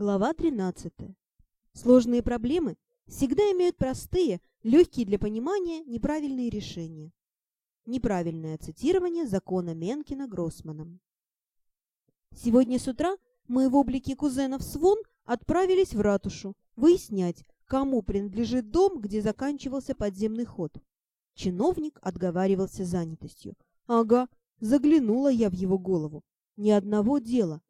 Глава 13. Сложные проблемы всегда имеют простые, легкие для понимания, неправильные решения. Неправильное цитирование закона Менкина Гроссманом. Сегодня с утра мы в облике кузенов Свон отправились в ратушу выяснять, кому принадлежит дом, где заканчивался подземный ход. Чиновник отговаривался занятостью. Ага, заглянула я в его голову. Ни одного дела,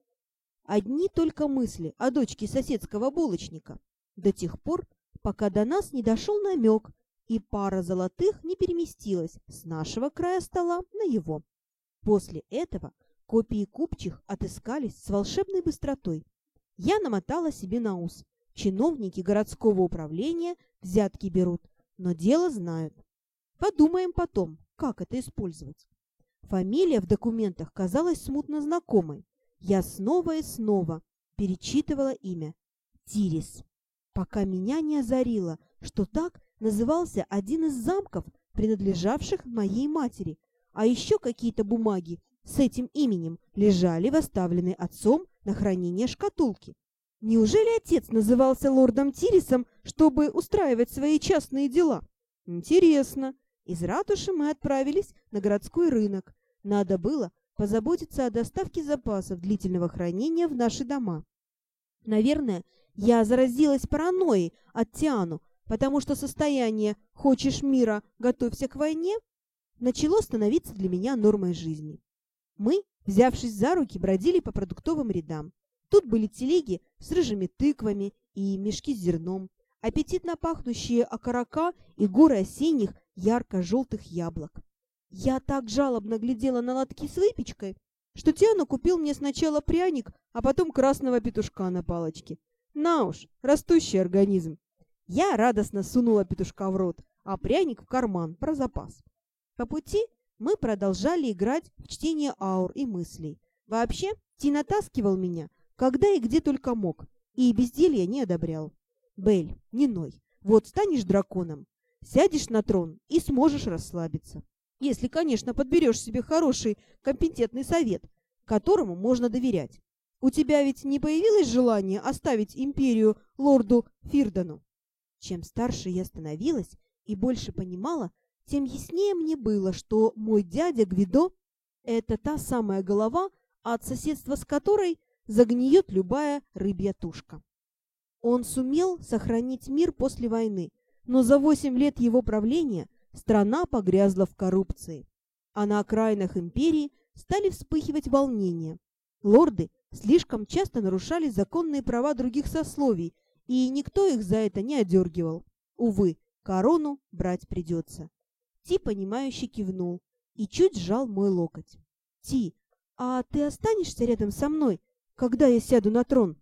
Одни только мысли о дочке соседского булочника. До тех пор, пока до нас не дошел намек, и пара золотых не переместилась с нашего края стола на его. После этого копии купчих отыскались с волшебной быстротой. Я намотала себе на ус. Чиновники городского управления взятки берут, но дело знают. Подумаем потом, как это использовать. Фамилия в документах казалась смутно знакомой. Я снова и снова перечитывала имя Тирис, пока меня не озарило, что так назывался один из замков, принадлежавших моей матери, а еще какие-то бумаги с этим именем лежали в оставленной отцом на хранение шкатулки. Неужели отец назывался лордом Тирисом, чтобы устраивать свои частные дела? Интересно. Из ратуши мы отправились на городской рынок. Надо было позаботиться о доставке запасов длительного хранения в наши дома. Наверное, я заразилась паранойей от Тиану, потому что состояние «хочешь мира, готовься к войне» начало становиться для меня нормой жизни. Мы, взявшись за руки, бродили по продуктовым рядам. Тут были телеги с рыжими тыквами и мешки с зерном, аппетитно пахнущие окорока и горы осенних ярко-желтых яблок. Я так жалобно глядела на лотки с выпечкой, что Тиана купил мне сначала пряник, а потом красного петушка на палочке. На уж, растущий организм. Я радостно сунула петушка в рот, а пряник в карман, про запас. По пути мы продолжали играть в чтение аур и мыслей. Вообще, Ти натаскивал меня, когда и где только мог, и безделье не одобрял. Бель, не ной, вот станешь драконом, сядешь на трон и сможешь расслабиться. Если, конечно, подберешь себе хороший, компетентный совет, которому можно доверять. У тебя ведь не появилось желание оставить империю лорду Фирдану? Чем старше я становилась и больше понимала, тем яснее мне было, что мой дядя Гвидо — это та самая голова, от соседства с которой загниет любая рыбья тушка. Он сумел сохранить мир после войны, но за восемь лет его правления страна погрязла в коррупции, а на окраинах империи стали вспыхивать волнения. Лорды слишком часто нарушали законные права других сословий, и никто их за это не одергивал. Увы, корону брать придется. Ти, понимающе кивнул и чуть сжал мой локоть. «Ти, а ты останешься рядом со мной, когда я сяду на трон?»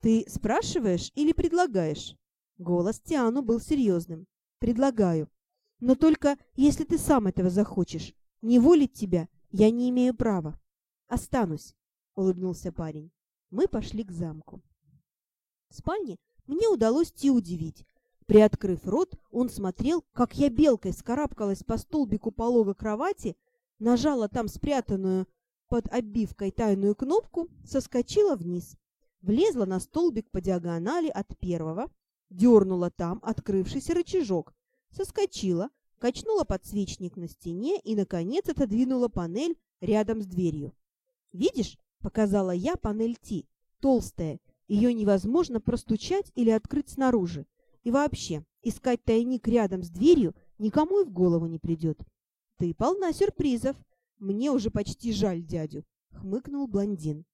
«Ты спрашиваешь или предлагаешь?» Голос Тиану был серьезным. «Предлагаю. Но только если ты сам этого захочешь. Не волить тебя я не имею права. Останусь, — улыбнулся парень. Мы пошли к замку. В спальне мне удалось Ти удивить. Приоткрыв рот, он смотрел, как я белкой скарабкалась по столбику полога кровати, нажала там спрятанную под обивкой тайную кнопку, соскочила вниз, влезла на столбик по диагонали от первого, дернула там открывшийся рычажок, соскочила, качнула подсвечник на стене и, наконец, отодвинула панель рядом с дверью. «Видишь?» — показала я панель Ти. Толстая. Ее невозможно простучать или открыть снаружи. И вообще, искать тайник рядом с дверью никому и в голову не придет. «Ты полна сюрпризов. Мне уже почти жаль дядю», — хмыкнул блондин.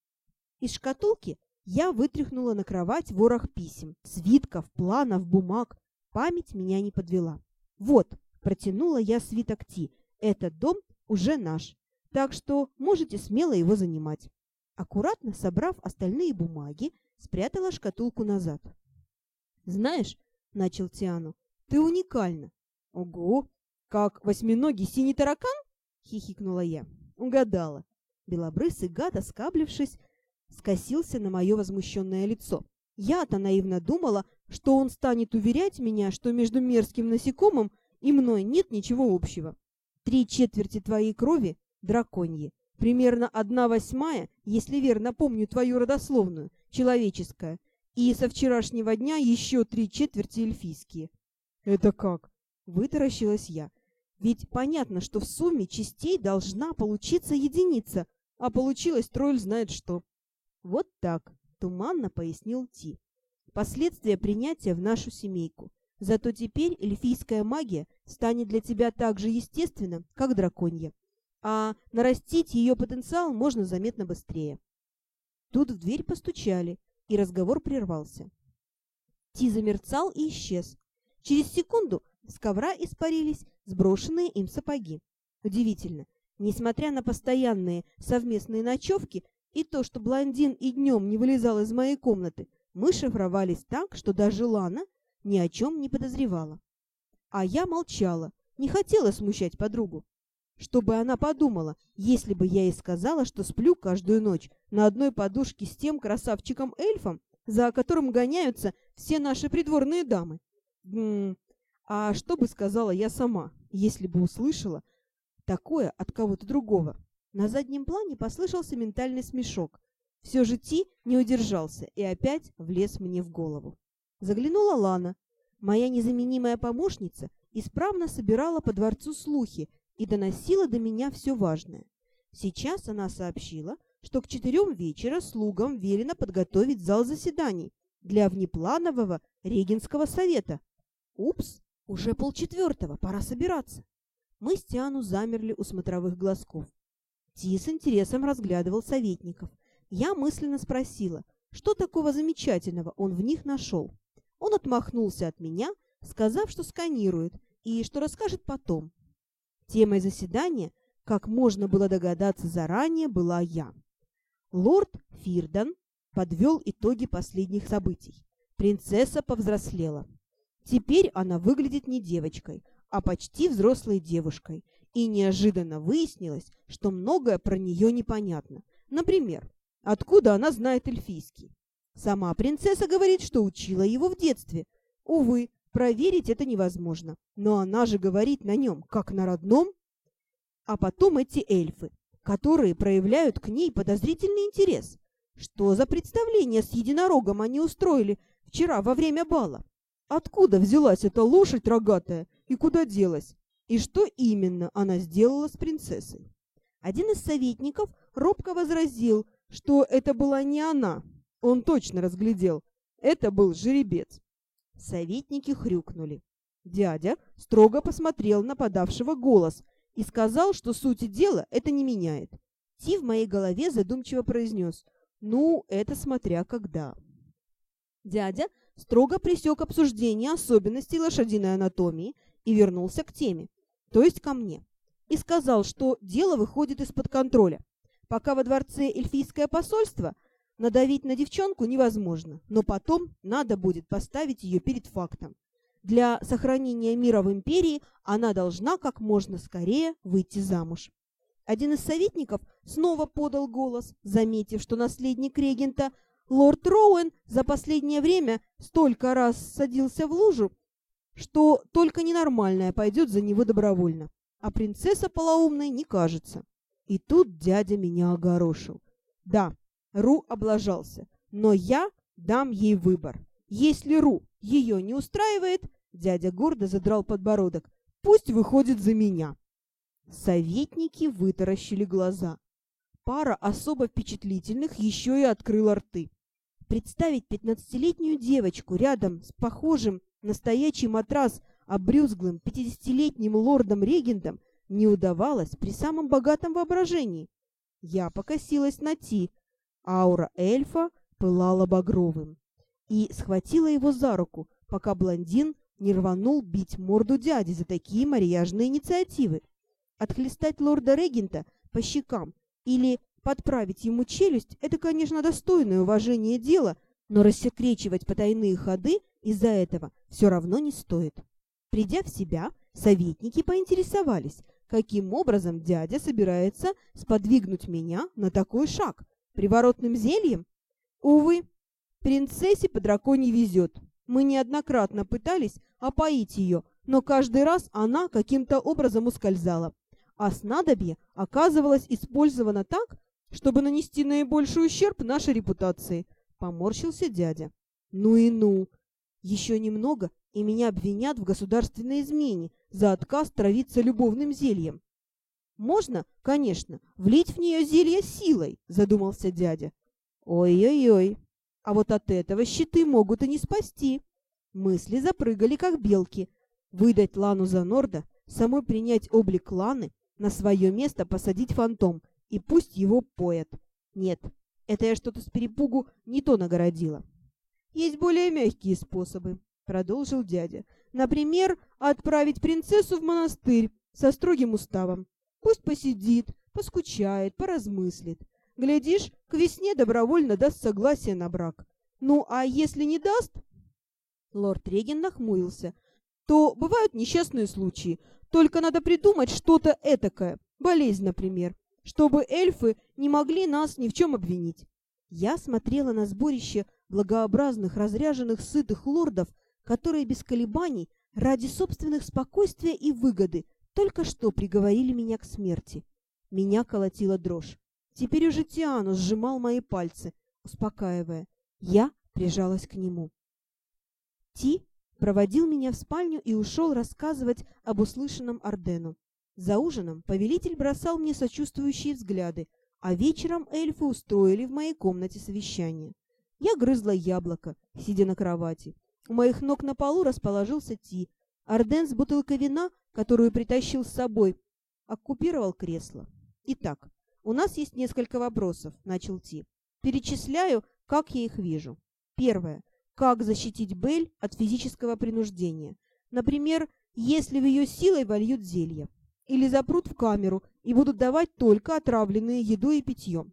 Из шкатулки я вытряхнула на кровать ворох писем, свитков, планов, бумаг. Память меня не подвела. Вот, протянула я свиток Ти. Этот дом уже наш, так что можете смело его занимать. Аккуратно собрав остальные бумаги, спрятала шкатулку назад. «Знаешь, — начал Тиану, — ты уникальна». «Ого! Как восьминогий синий таракан?» — хихикнула я. Угадала. Белобрысый гад, оскаблившись, скосился на мое возмущенное лицо. Я-то наивно думала, что он станет уверять меня, что между мерзким насекомым и мной нет ничего общего. Три четверти твоей крови — драконьи, примерно одна восьмая, если верно помню твою родословную, человеческая, и со вчерашнего дня еще три четверти эльфийские. Это как? Вытаращилась я. Ведь понятно, что в сумме частей должна получиться единица, а получилось тролль знает что. Вот так, туманно пояснил Ти. Последствия принятия в нашу семейку. Зато теперь эльфийская магия станет для тебя так же естественна, как драконья. А нарастить ее потенциал можно заметно быстрее. Тут в дверь постучали, и разговор прервался. Ти замерцал и исчез. Через секунду с ковра испарились сброшенные им сапоги. Удивительно, несмотря на постоянные совместные ночевки и то, что блондин и днем не вылезал из моей комнаты, мы шифровались так, что даже Лана ни о чем не подозревала. А я молчала, не хотела смущать подругу. Чтобы она подумала, если бы я ей сказала, что сплю каждую ночь на одной подушке с тем красавчиком-эльфом, за которым гоняются все наши придворные дамы. М а что бы сказала я сама, если бы услышала такое от кого-то другого? На заднем плане послышался ментальный смешок. Все же Ти не удержался и опять влез мне в голову. Заглянула Лана. Моя незаменимая помощница исправно собирала по дворцу слухи и доносила до меня все важное. Сейчас она сообщила, что к четырем вечера слугам велено подготовить зал заседаний для внепланового регенского совета. Упс! Уже полчетвертого, пора собираться. Мы с Тиану замерли у смотровых глазков. Ти с интересом разглядывал советников. Я мысленно спросила, что такого замечательного он в них нашел. Он отмахнулся от меня, сказав, что сканирует и что расскажет потом. Темой заседания, как можно было догадаться заранее, была я. Лорд Фирдан подвел итоги последних событий. Принцесса повзрослела. Теперь она выглядит не девочкой, а почти взрослой девушкой, и неожиданно выяснилось, что многое про нее непонятно. Например, откуда она знает эльфийский. Сама принцесса говорит, что учила его в детстве. Увы, проверить это невозможно, но она же говорит на нем, как на родном. А потом эти эльфы, которые проявляют к ней подозрительный интерес. Что за представление с единорогом они устроили вчера во время бала? Откуда взялась эта лошадь рогатая и куда делась? И что именно она сделала с принцессой? Один из советников робко возразил, что это была не она. Он точно разглядел. Это был жеребец. Советники хрюкнули. Дядя строго посмотрел на подавшего голос и сказал, что сути дела это не меняет. Ти в моей голове задумчиво произнес «Ну, это смотря когда». Дядя строго пресек обсуждение особенностей лошадиной анатомии и вернулся к теме, то есть ко мне, и сказал, что дело выходит из-под контроля. Пока во дворце эльфийское посольство, надавить на девчонку невозможно, но потом надо будет поставить ее перед фактом. Для сохранения мира в империи она должна как можно скорее выйти замуж. Один из советников снова подал голос, заметив, что наследник регента Лорд Роуэн за последнее время столько раз садился в лужу, что только ненормальная пойдет за него добровольно, а принцесса полоумной не кажется. И тут дядя меня огорошил. Да, Ру облажался, но я дам ей выбор. Если Ру ее не устраивает, дядя гордо задрал подбородок, пусть выходит за меня. Советники вытаращили глаза. Пара особо впечатлительных еще и открыла рты. Представить пятнадцатилетнюю девочку рядом с похожим на стоячий матрас обрюзглым пятидесятилетним лордом-регентом не удавалось при самом богатом воображении. Я покосилась на Ти, аура эльфа пылала багровым, и схватила его за руку, пока блондин не рванул бить морду дяди за такие марияжные инициативы. Отхлестать лорда-регента по щекам или Подправить ему челюсть – это, конечно, достойное уважение дело, но рассекречивать потайные ходы из-за этого все равно не стоит. Придя в себя, советники поинтересовались, каким образом дядя собирается сподвигнуть меня на такой шаг. Приворотным зельем? Увы, принцессе по драконе везет. Мы неоднократно пытались опоить ее, но каждый раз она каким-то образом ускользала. а снадобье оказывалось использовано так, чтобы нанести наибольший ущерб нашей репутации. Поморщился дядя. Ну и ну! Еще немного, и меня обвинят в государственной измене за отказ травиться любовным зельем. Можно, конечно, влить в нее зелье силой, задумался дядя. Ой-ой-ой, а вот от этого щиты могут и не спасти. Мысли запрыгали, как белки. Выдать Лану за Норда, самой принять облик Ланы, на свое место посадить фантом, и пусть его поят. Нет, это я что-то с перепугу не то нагородила. Есть более мягкие способы, продолжил дядя. Например, отправить принцессу в монастырь со строгим уставом. Пусть посидит, поскучает, поразмыслит. Глядишь, к весне добровольно даст согласие на брак. Ну, а если не даст? Лорд Реген нахмурился. То бывают несчастные случаи. Только надо придумать что-то этакое. Болезнь, например. Чтобы эльфы не могли нас ни в чем обвинить. Я смотрела на сборище благообразных, разряженных, сытых лордов, которые без колебаний, ради собственных спокойствия и выгоды, только что приговорили меня к смерти. Меня колотила дрожь. Теперь уже Тиану сжимал мои пальцы, успокаивая. Я прижалась к нему. Ти проводил меня в спальню и ушел рассказывать об услышанном Ордену. За ужином повелитель бросал мне сочувствующие взгляды, а вечером эльфы устроили в моей комнате совещание. Я грызла яблоко, сидя на кровати. У моих ног на полу расположился Ти. Орден с бутылкой вина, которую притащил с собой, оккупировал кресло. «Итак, у нас есть несколько вопросов», — начал Ти. «Перечисляю, как я их вижу. Первое. Как защитить Бель от физического принуждения? Например, если в ее силой вольют зелье. Или запрут в камеру и будут давать только отравленные едой и питьем.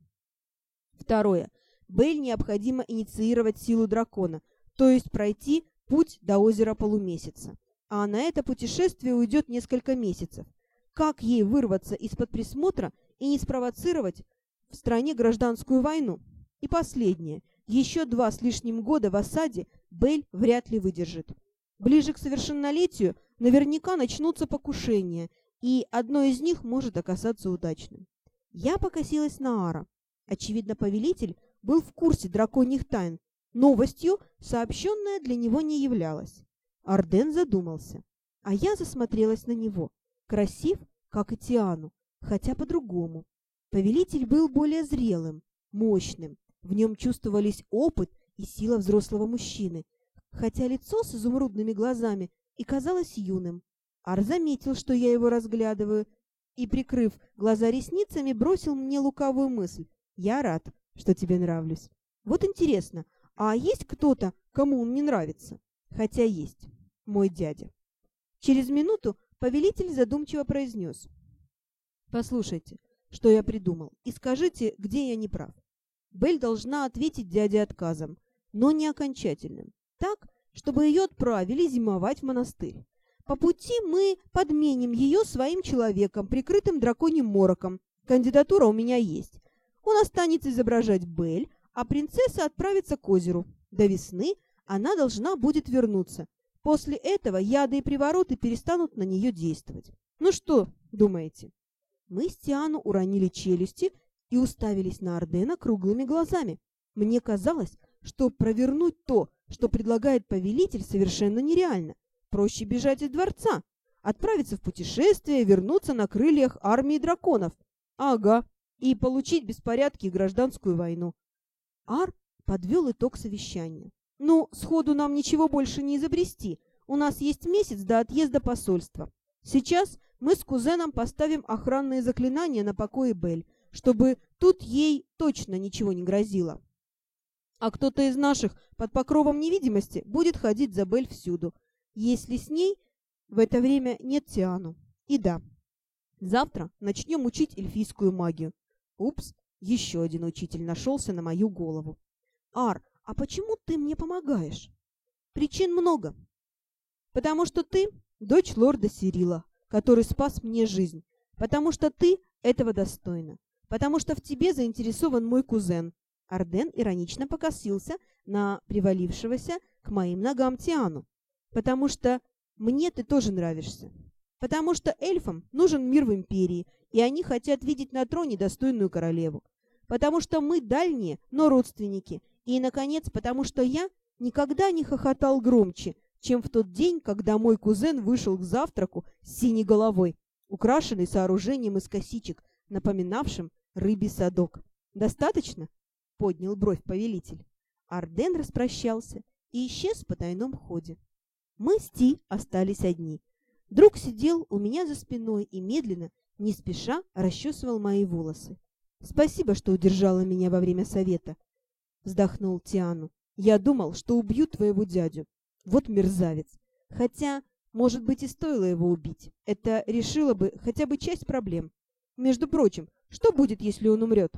Второе. Бель необходимо инициировать силу дракона, то есть пройти путь до озера полумесяца. А на это путешествие уйдет несколько месяцев. Как ей вырваться из-под присмотра и не спровоцировать в стране гражданскую войну? И последнее. Еще два с лишним года в осаде Бель вряд ли выдержит. Ближе к совершеннолетию наверняка начнутся покушения, и одно из них может оказаться удачным. Я покосилась на Ара. Очевидно, повелитель был в курсе драконьих тайн. Новостью, сообщенная для него не являлась. Арден задумался, а я засмотрелась на него. Красив, как и Тиану, хотя по-другому. Повелитель был более зрелым, мощным, в нем чувствовались опыт и сила взрослого мужчины, хотя лицо с изумрудными глазами и казалось юным. Ар заметил, что я его разглядываю, и, прикрыв глаза ресницами, бросил мне лукавую мысль. «Я рад, что тебе нравлюсь. Вот интересно, а есть кто-то, кому он не нравится?» «Хотя есть. Мой дядя». Через минуту повелитель задумчиво произнес. «Послушайте, что я придумал, и скажите, где я не прав. Бель должна ответить дяде отказом, но не окончательным. Так, чтобы ее отправили зимовать в монастырь. По пути мы подменим ее своим человеком, прикрытым драконьим мороком. Кандидатура у меня есть. Он останется изображать Бель, а принцесса отправится к озеру. До весны она должна будет вернуться. После этого яды и привороты перестанут на нее действовать. Ну что, думаете? Мы с Тиану уронили челюсти и уставились на Ордена круглыми глазами. Мне казалось, что провернуть то, что предлагает повелитель, совершенно нереально. Проще бежать из дворца, отправиться в путешествие, вернуться на крыльях армии драконов. Ага, и получить беспорядки и гражданскую войну. Ар подвел итог совещания. Ну, сходу нам ничего больше не изобрести. У нас есть месяц до отъезда посольства. Сейчас мы с кузеном поставим охранные заклинания на покое Бель, чтобы тут ей точно ничего не грозило. А кто-то из наших под покровом невидимости будет ходить за Бель всюду, если с ней в это время нет Тиану. И да, завтра начнем учить эльфийскую магию. Упс, еще один учитель нашелся на мою голову. Ар, а почему ты мне помогаешь? Причин много. Потому что ты дочь лорда Сирила, который спас мне жизнь. Потому что ты этого достойна потому что в тебе заинтересован мой кузен». Арден иронично покосился на привалившегося к моим ногам Тиану. «Потому что мне ты тоже нравишься. Потому что эльфам нужен мир в империи, и они хотят видеть на троне достойную королеву. Потому что мы дальние, но родственники. И, наконец, потому что я никогда не хохотал громче, чем в тот день, когда мой кузен вышел к завтраку с синей головой, украшенный сооружением из косичек, напоминавшим рыбий садок. «Достаточно?» — поднял бровь повелитель. Арден распрощался и исчез в потайном ходе. Мы с Ти остались одни. Друг сидел у меня за спиной и медленно, не спеша, расчесывал мои волосы. «Спасибо, что удержала меня во время совета», — вздохнул Тиану. «Я думал, что убью твоего дядю. Вот мерзавец. Хотя, может быть, и стоило его убить. Это решило бы хотя бы часть проблем. Между прочим, что будет, если он умрет?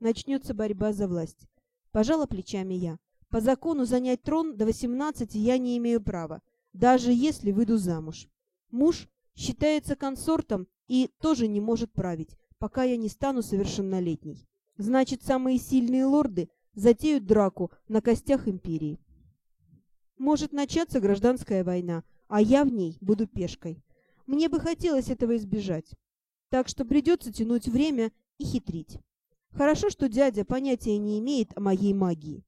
Начнется борьба за власть. Пожала плечами я. По закону занять трон до 18 я не имею права, даже если выйду замуж. Муж считается консортом и тоже не может править, пока я не стану совершеннолетней. Значит, самые сильные лорды затеют драку на костях империи. Может начаться гражданская война, а я в ней буду пешкой. Мне бы хотелось этого избежать. Так что придется тянуть время и хитрить. Хорошо, что дядя понятия не имеет о моей магии.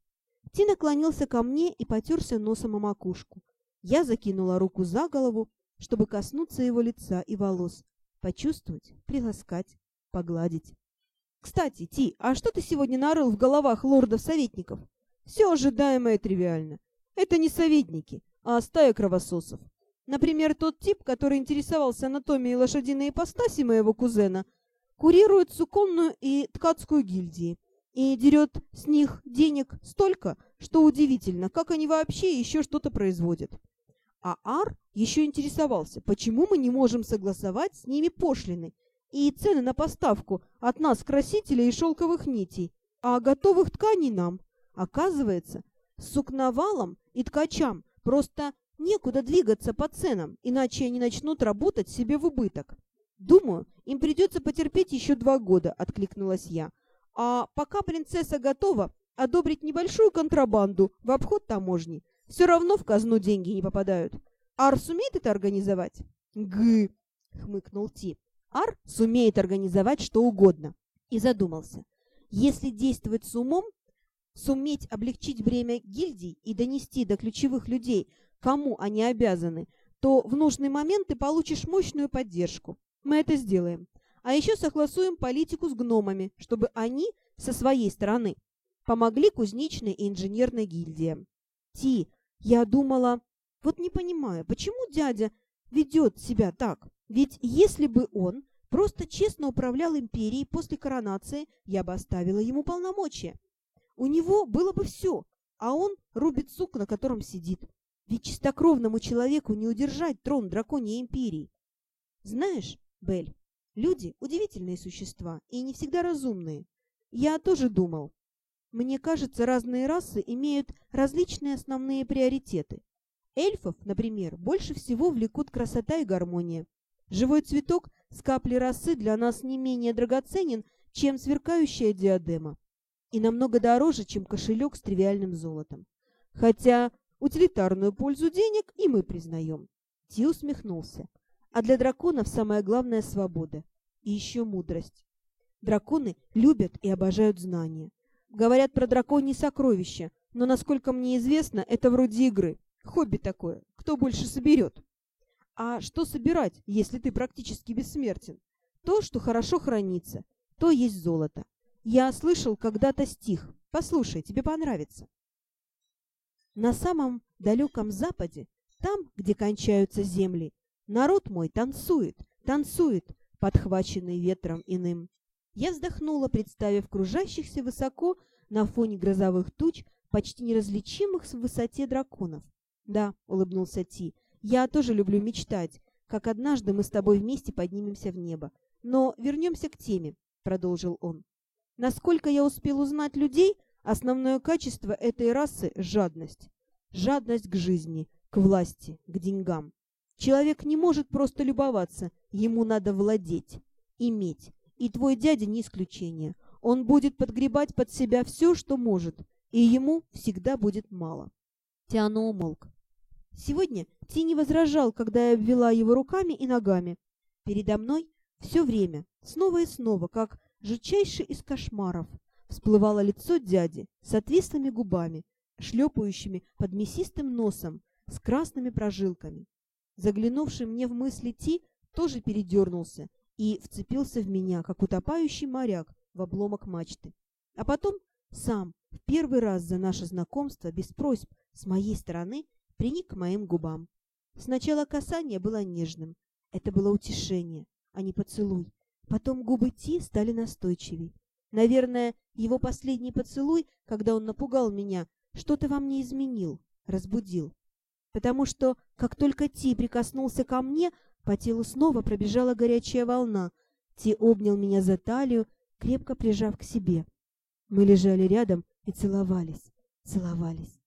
Ти наклонился ко мне и потерся носом о макушку. Я закинула руку за голову, чтобы коснуться его лица и волос, почувствовать, приласкать, погладить. «Кстати, Ти, а что ты сегодня нарыл в головах лордов-советников?» «Все ожидаемое тривиально. Это не советники, а стая кровососов. Например, тот тип, который интересовался анатомией лошадиной ипостаси моего кузена, курирует суконную и ткацкую гильдии и дерет с них денег столько, что удивительно, как они вообще еще что-то производят. А Ар еще интересовался, почему мы не можем согласовать с ними пошлины и цены на поставку от нас красителей и шелковых нитей, а готовых тканей нам. Оказывается, с сукновалом и ткачам просто некуда двигаться по ценам, иначе они начнут работать себе в убыток. «Думаю, им придется потерпеть еще два года», — откликнулась я. «А пока принцесса готова одобрить небольшую контрабанду в обход таможни, все равно в казну деньги не попадают. Ар сумеет это организовать?» «Гы!» — хмыкнул Ти. «Ар сумеет организовать что угодно». И задумался. Если действовать с умом, суметь облегчить бремя гильдий и донести до ключевых людей, кому они обязаны, то в нужный момент ты получишь мощную поддержку. Мы это сделаем. А еще согласуем политику с гномами, чтобы они со своей стороны помогли кузнечной и инженерной гильдиям. Ти, я думала... Вот не понимаю, почему дядя ведет себя так? Ведь если бы он просто честно управлял империей после коронации, я бы оставила ему полномочия. У него было бы все, а он рубит сук, на котором сидит. Ведь чистокровному человеку не удержать трон драконьей империи. Знаешь, Бель, люди – удивительные существа и не всегда разумные. Я тоже думал. Мне кажется, разные расы имеют различные основные приоритеты. Эльфов, например, больше всего влекут красота и гармония. Живой цветок с каплей росы для нас не менее драгоценен, чем сверкающая диадема и намного дороже, чем кошелек с тривиальным золотом. Хотя утилитарную пользу денег и мы признаем. Ти усмехнулся. А для драконов самое главное – свобода. И еще мудрость. Драконы любят и обожают знания. Говорят про драконьи сокровища, но, насколько мне известно, это вроде игры. Хобби такое. Кто больше соберет? А что собирать, если ты практически бессмертен? То, что хорошо хранится, то есть золото. Я слышал когда-то стих. Послушай, тебе понравится. На самом далеком западе, там, где кончаются земли, народ мой танцует, танцует, подхваченный ветром иным. Я вздохнула, представив кружащихся высоко на фоне грозовых туч, почти неразличимых в высоте драконов. «Да», — улыбнулся Ти, — «я тоже люблю мечтать, как однажды мы с тобой вместе поднимемся в небо. Но вернемся к теме», — продолжил он. Насколько я успел узнать людей, основное качество этой расы – жадность. Жадность к жизни, к власти, к деньгам. Человек не может просто любоваться, ему надо владеть, иметь. И твой дядя не исключение. Он будет подгребать под себя все, что может, и ему всегда будет мало. Тиано умолк. Сегодня Ти не возражал, когда я обвела его руками и ногами. Передо мной все время, снова и снова, как жутчайший из кошмаров, всплывало лицо дяди с отвислыми губами, шлепающими под мясистым носом, с красными прожилками. Заглянувший мне в мысли Ти тоже передернулся и вцепился в меня, как утопающий моряк в обломок мачты. А потом сам, в первый раз за наше знакомство, без просьб с моей стороны, приник к моим губам. Сначала касание было нежным. Это было утешение, а не поцелуй. Потом губы Ти стали настойчивей. Наверное, его последний поцелуй, когда он напугал меня, что-то во мне изменил, разбудил. Потому что, как только Ти прикоснулся ко мне, по телу снова пробежала горячая волна. Ти обнял меня за талию, крепко прижав к себе. Мы лежали рядом и целовались, целовались.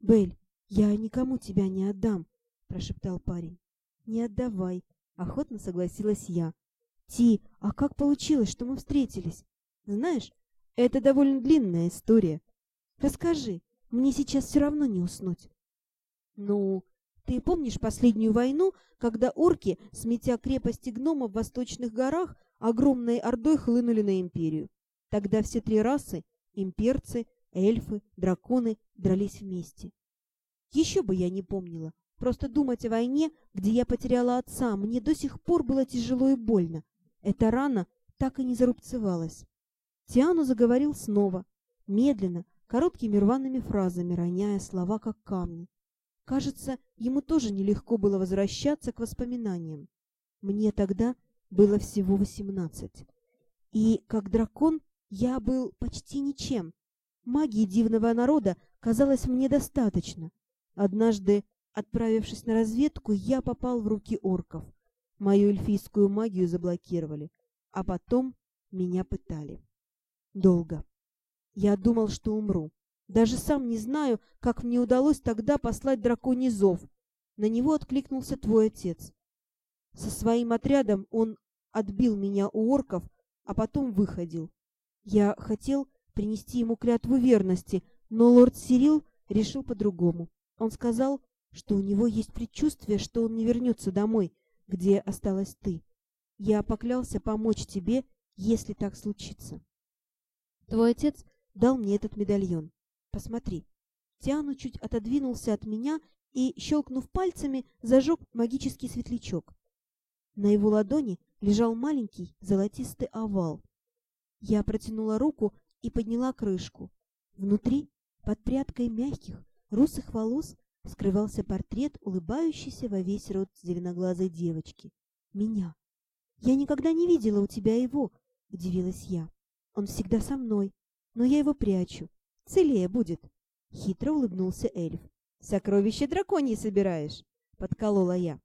«Белль, я никому тебя не отдам», — прошептал парень. «Не отдавай», — охотно согласилась я. «Ти, а как получилось, что мы встретились? Знаешь, это довольно длинная история. Расскажи, мне сейчас все равно не уснуть». «Ну, ты помнишь последнюю войну, когда орки, сметя крепости гномов в восточных горах, огромной ордой хлынули на империю? Тогда все три расы — имперцы, эльфы, драконы — дрались вместе. Еще бы я не помнила. Просто думать о войне, где я потеряла отца, мне до сих пор было тяжело и больно. Эта рана так и не зарубцевалась. Тиану заговорил снова, медленно, короткими рваными фразами, роняя слова, как камни. Кажется, ему тоже нелегко было возвращаться к воспоминаниям. Мне тогда было всего восемнадцать. И, как дракон, я был почти ничем. Магии дивного народа казалось мне достаточно. Однажды, отправившись на разведку, я попал в руки орков. Мою эльфийскую магию заблокировали, а потом меня пытали. Долго. Я думал, что умру. Даже сам не знаю, как мне удалось тогда послать драконий зов. На него откликнулся твой отец. Со своим отрядом он отбил меня у орков, а потом выходил. Я хотел принести ему клятву верности, но лорд Сирил решил по-другому. Он сказал, что у него есть предчувствие, что он не вернется домой, где осталась ты. Я поклялся помочь тебе, если так случится. Твой отец дал мне этот медальон. Посмотри. Тиану чуть отодвинулся от меня и, щелкнув пальцами, зажег магический светлячок. На его ладони лежал маленький золотистый овал. Я протянула руку и подняла крышку. Внутри, под прядкой мягких, русых волос, скрывался портрет улыбающейся во весь рот зеленоглазой девочки. Меня. Я никогда не видела у тебя его, удивилась я. Он всегда со мной, но я его прячу. Целее будет. Хитро улыбнулся эльф. Сокровище драконьи собираешь? Подколола я.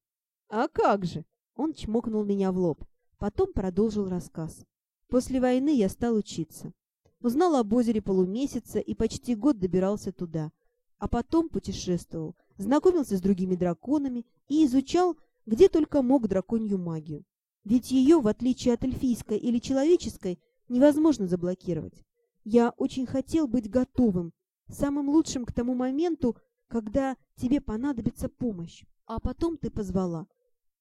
А как же? Он чмокнул меня в лоб. Потом продолжил рассказ. После войны я стал учиться. Узнал об озере полумесяца и почти год добирался туда. А потом путешествовал, знакомился с другими драконами и изучал, где только мог драконью магию. Ведь ее, в отличие от эльфийской или человеческой, невозможно заблокировать. Я очень хотел быть готовым, самым лучшим к тому моменту, когда тебе понадобится помощь. А потом ты позвала.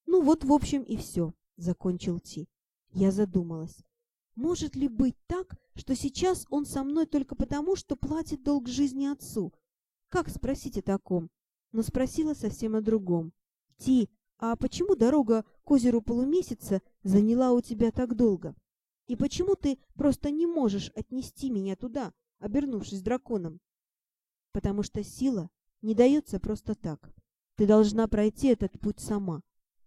Ну вот, в общем, и все, — закончил Ти. Я задумалась. Может ли быть так, что сейчас он со мной только потому, что платит долг жизни отцу? Как спросить о таком? Но спросила совсем о другом. Ти, а почему дорога к озеру полумесяца заняла у тебя так долго? И почему ты просто не можешь отнести меня туда, обернувшись драконом? Потому что сила не дается просто так. Ты должна пройти этот путь сама.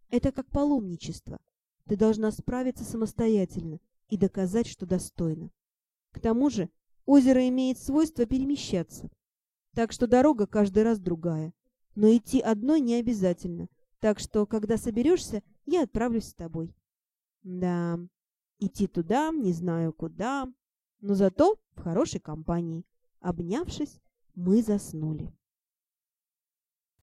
Это как паломничество. Ты должна справиться самостоятельно и доказать, что достойна. К тому же озеро имеет свойство перемещаться. Так что дорога каждый раз другая. Но идти одной не обязательно. Так что, когда соберешься, я отправлюсь с тобой. Да, Идти туда, не знаю куда, но зато в хорошей компании. Обнявшись, мы заснули.